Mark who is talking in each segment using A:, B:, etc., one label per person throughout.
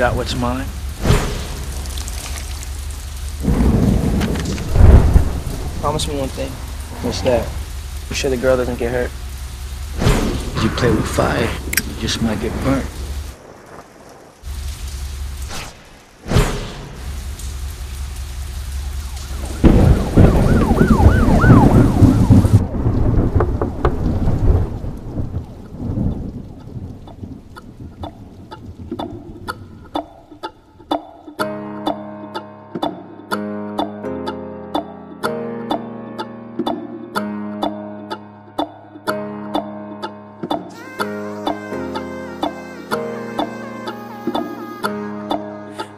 A: got what's mine?
B: Promise me one thing. What's that? You sure the girl doesn't get hurt?
A: If you play with fire, you just might get burnt.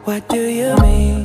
C: What do you mean?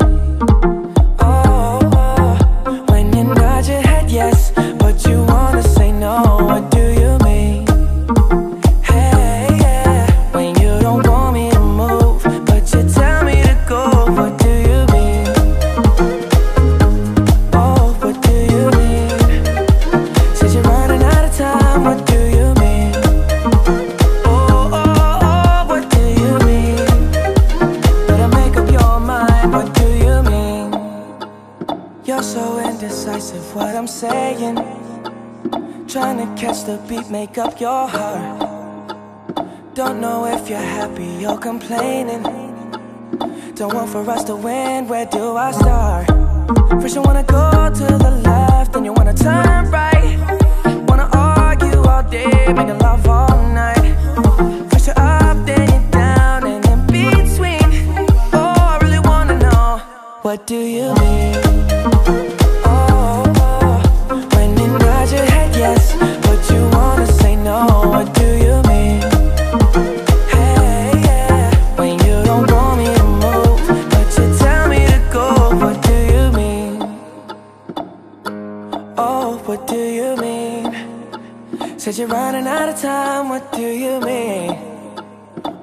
C: Trying to catch the beat, make up your heart. Don't know if you're happy or complaining. Don't want for us to win, where do I start? First, you wanna go to the left, then you wanna turn right. Wanna argue all day, making love all night. You're running out of time. What do you mean?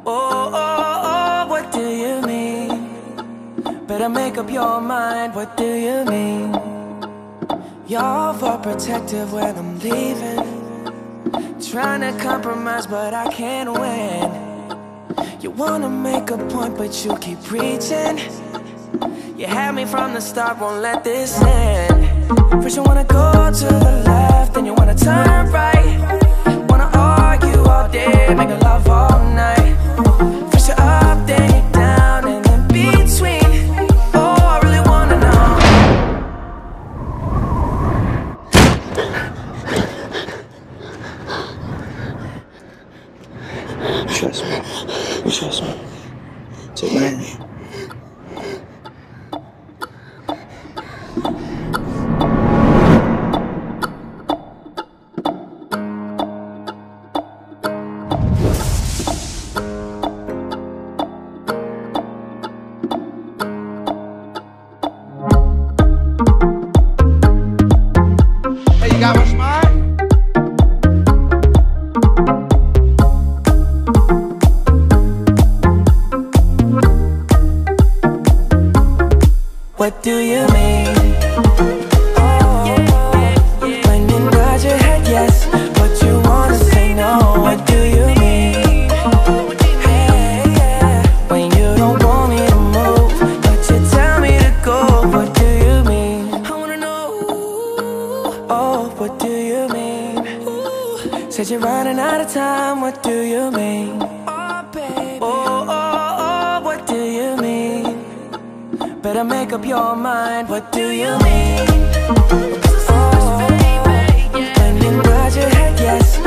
C: Oh, oh, oh, what do you mean? Better make up your mind, what do you mean? You're overprotective when I'm leaving. Trying to compromise, but I can't win. You wanna make a point, but you keep preaching. You had me from the start, won't let this end. First, you wanna go to the left,
B: Trust me. Trust me. Take my hand.
C: What do you mean? Oh, when your head yes, but you wanna say no. What do you mean? Hey, yeah, when you don't want me to move, but you tell me to go. What do you mean? I wanna know. Oh, what do you mean? Said you're running out of time. What do you mean? Oh. Better make up your mind. What do you mean? Oh, you nod your head yes,